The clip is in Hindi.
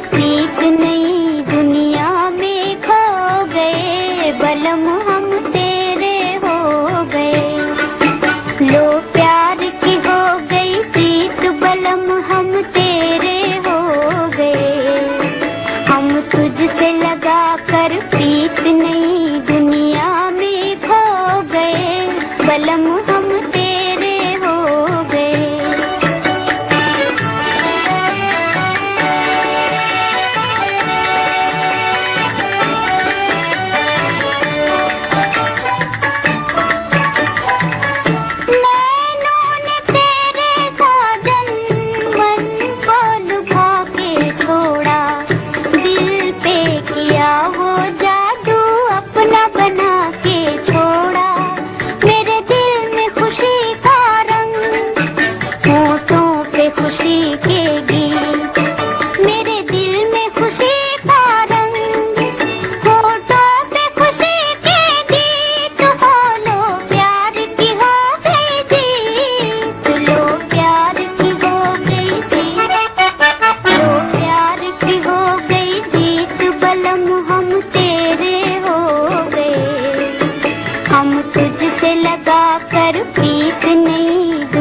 Fifteen. लगा कर पीकने